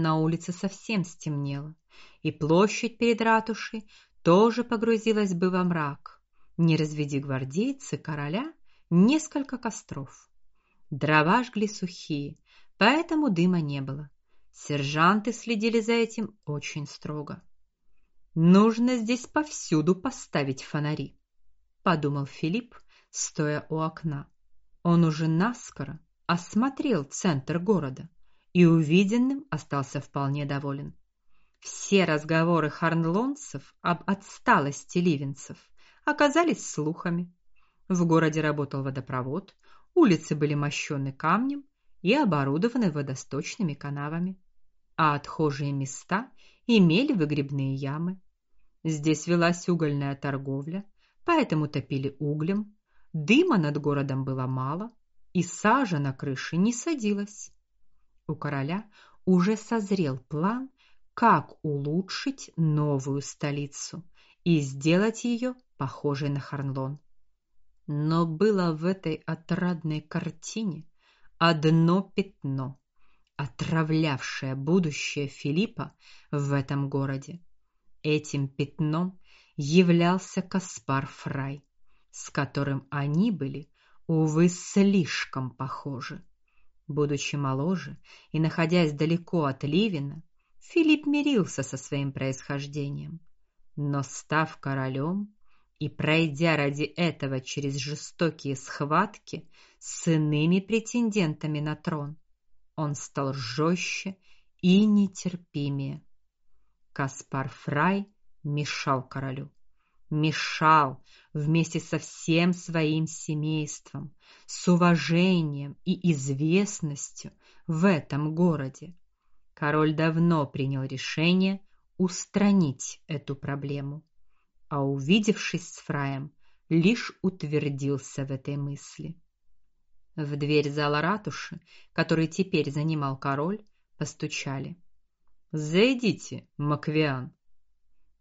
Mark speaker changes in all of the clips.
Speaker 1: На улице совсем стемнело, и площадь перед ратушей тоже погрузилась бы во мрак. Не разведи гвардейцы короля несколько костров. Дрова жгли сухие, поэтому дыма не было. Сержанты следили за этим очень строго. Нужно здесь повсюду поставить фонари, подумал Филипп, стоя у окна. Он уже наскоро осмотрел центр города и увиденным остался вполне доволен. Все разговоры харнлонцев об отсталости ливенцев оказались слухами. В городе работал водопровод, улицы были мощены камнем и оборудованы водосточными канавами, а отхожие места имели выгребные ямы. Здесь велась угольная торговля, поэтому топили углем. Дыма над городом было мало, и сажа на крыше не садилась. У короля уже созрел план, как улучшить новую столицу и сделать ее похожей на Харнлон. Но было в этой отрадной картине одно пятно, отравлявшее будущее Филиппа в этом городе. Этим пятном являлся Каспар Фрай, с которым они были увы слишком похожи. Будучи моложе и находясь далеко от Ливина, Филипп мирился со своим происхождением, но став королем и пройдя ради этого через жестокие схватки с иными претендентами на трон, он стал жестче и нетерпимее. Каспар Фрай мешал королю мешал вместе со всем своим семейством, с уважением и известностью в этом городе. Король давно принял решение устранить эту проблему, а увидевшись с Фраем, лишь утвердился в этой мысли. В дверь зала ратуши, который теперь занимал король, постучали. "Зайдите, Маквиан",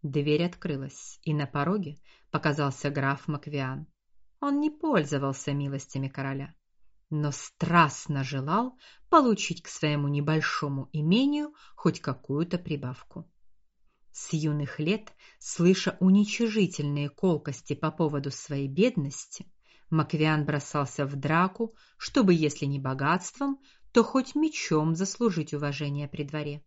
Speaker 1: Дверь открылась, и на пороге показался граф Маквиан. Он не пользовался милостями короля, но страстно желал получить к своему небольшому имению хоть какую-то прибавку. С юных лет, слыша уничижительные колкости по поводу своей бедности, Маквиан бросался в драку, чтобы, если не богатством, то хоть мечом заслужить уважение при дворе.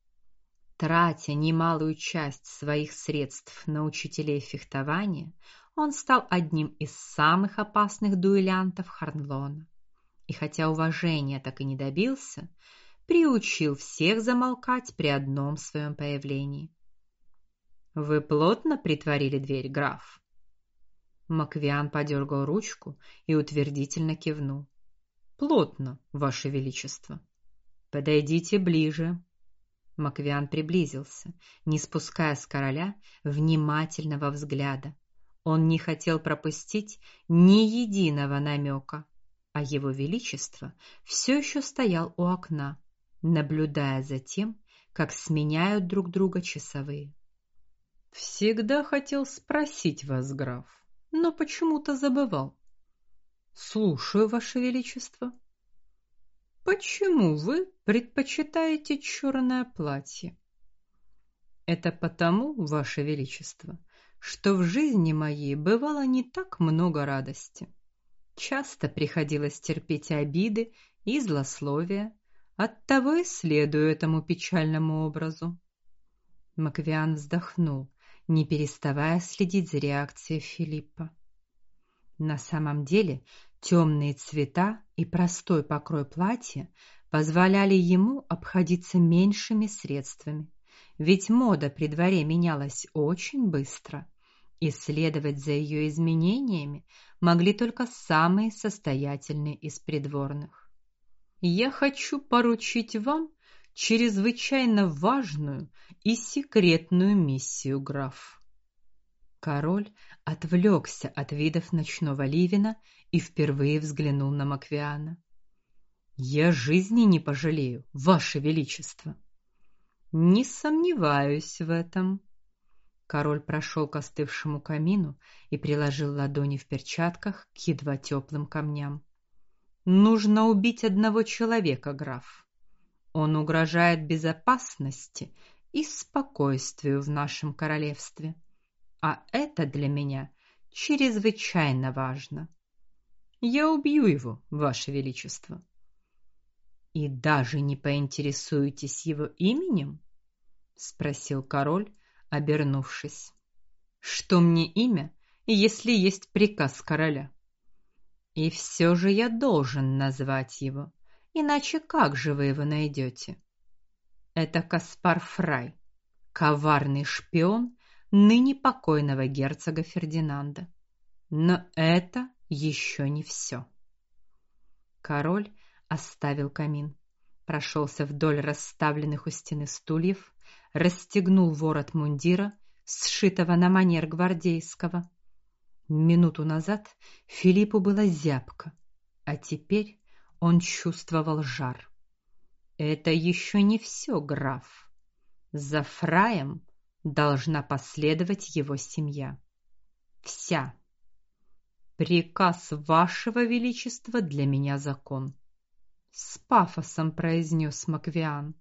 Speaker 1: Тратя немалую часть своих средств на учителей фехтования, он стал одним из самых опасных дуэлянтов Харнлона. И хотя уважения так и не добился, приучил всех замолкать при одном своем появлении. Вы плотно притворили дверь, граф. Маквиан подергал ручку и утвердительно кивнул. Плотно, ваше величество. Подойдите ближе. Маквиан приблизился, не спуская с короля внимательного взгляда. Он не хотел пропустить ни единого намека, а его величество все еще стоял у окна, наблюдая за тем, как сменяют друг друга часовые. Всегда хотел спросить вас, граф, но почему-то забывал. Слушаю, ваше величество. Почему вы предпочитаете черное платье? Это потому, ваше величество, что в жизни моей бывало не так много радости. Часто приходилось терпеть обиды и злословия, оттого и следую этому печальному образу. Маквиан вздохнул, не переставая следить за реакцией Филиппа. На самом деле, темные цвета и простой покрой платья позволяли ему обходиться меньшими средствами. Ведь мода при дворе менялась очень быстро, и следовать за ее изменениями могли только самые состоятельные из придворных. Я хочу поручить вам чрезвычайно важную и секретную миссию, граф. Король отвлекся от видов ночного Ливина и впервые взглянул на Маквиана. Я жизни не пожалею, ваше величество. Не сомневаюсь в этом. Король прошел к остывшему камину и приложил ладони в перчатках к едва теплым камням. Нужно убить одного человека, граф. Он угрожает безопасности и спокойствию в нашем королевстве. А это для меня чрезвычайно важно. Я убью его, ваше величество. И даже не поинтересуетесь его именем? спросил король, обернувшись. Что мне имя, если есть приказ короля? И все же я должен назвать его, иначе как же вы его найдете? Это Каспар Фрай, коварный шпион ныне покойного герцога Фердинанда. Но это еще не все. Король оставил камин, прошелся вдоль расставленных у стены стульев, расстегнул ворот мундира, сшитого на манер гвардейского. Минуту назад Филиппу было зябко, а теперь он чувствовал жар. Это еще не все, граф. За Фраем должна последовать его семья. Вся. Приказ вашего величества для меня закон, с пафосом произнес Маквиан.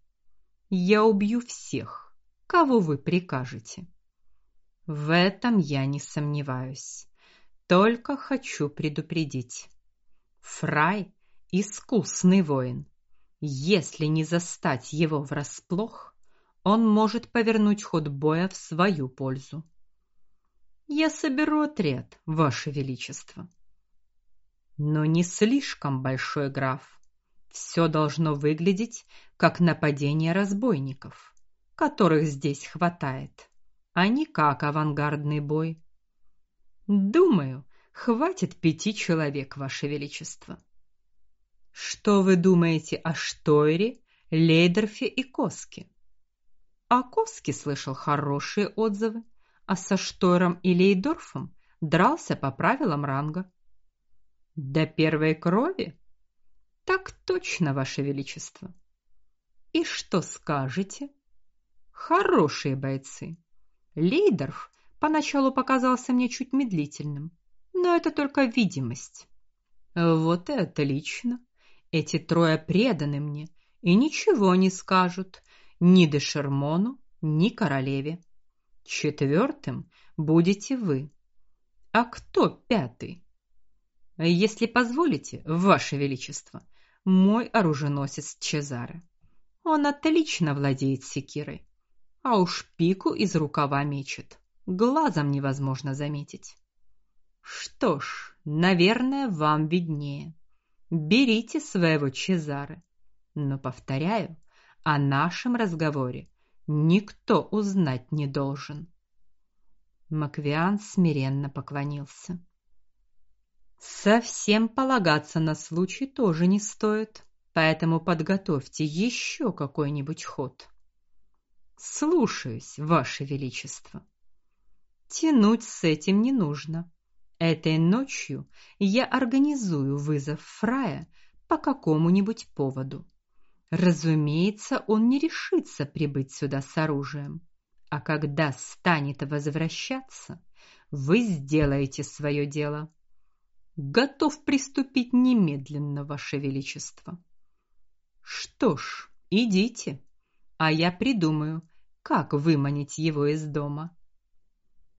Speaker 1: Я убью всех, кого вы прикажете. В этом я не сомневаюсь. Только хочу предупредить. Фрай искусный воин. Если не застать его врасплох, он может повернуть ход боя в свою пользу. Я соберу отряд, ваше величество. Но не слишком большой граф. Все должно выглядеть как нападение разбойников, которых здесь хватает, а не как авангардный бой. Думаю, хватит пяти человек, ваше величество. Что вы думаете о Штойре, Лейдерфе и Коске? О Коске слышал хорошие отзывы, а со Штором и Лейдорфом дрался по правилам ранга. До первой крови? Так точно, ваше величество. И что скажете? Хорошие бойцы. Лейдорф поначалу показался мне чуть медлительным, но это только видимость. Вот и отлично. Эти трое преданы мне и ничего не скажут ни де Шермону, ни королеве. Четвертым будете вы. А кто пятый? Если позволите, ваше величество, мой оруженосец Чезаре. Он отлично владеет секирой, а уж пику из рукава мечет. Глазом невозможно заметить. Что ж, наверное, вам виднее. Берите своего Чезаре. Но повторяю, о нашем разговоре никто узнать не должен. Маквиан смиренно поклонился. Совсем полагаться на случай тоже не стоит, поэтому подготовьте еще какой-нибудь ход. Слушаюсь, ваше величество. Тянуть с этим не нужно. Этой ночью я организую вызов Фрая по какому-нибудь поводу. Разумеется, он не решится прибыть сюда с оружием, а когда станет возвращаться, вы сделаете свое дело. Готов приступить немедленно, ваше величество. Что ж, идите, а я придумаю, как выманить его из дома.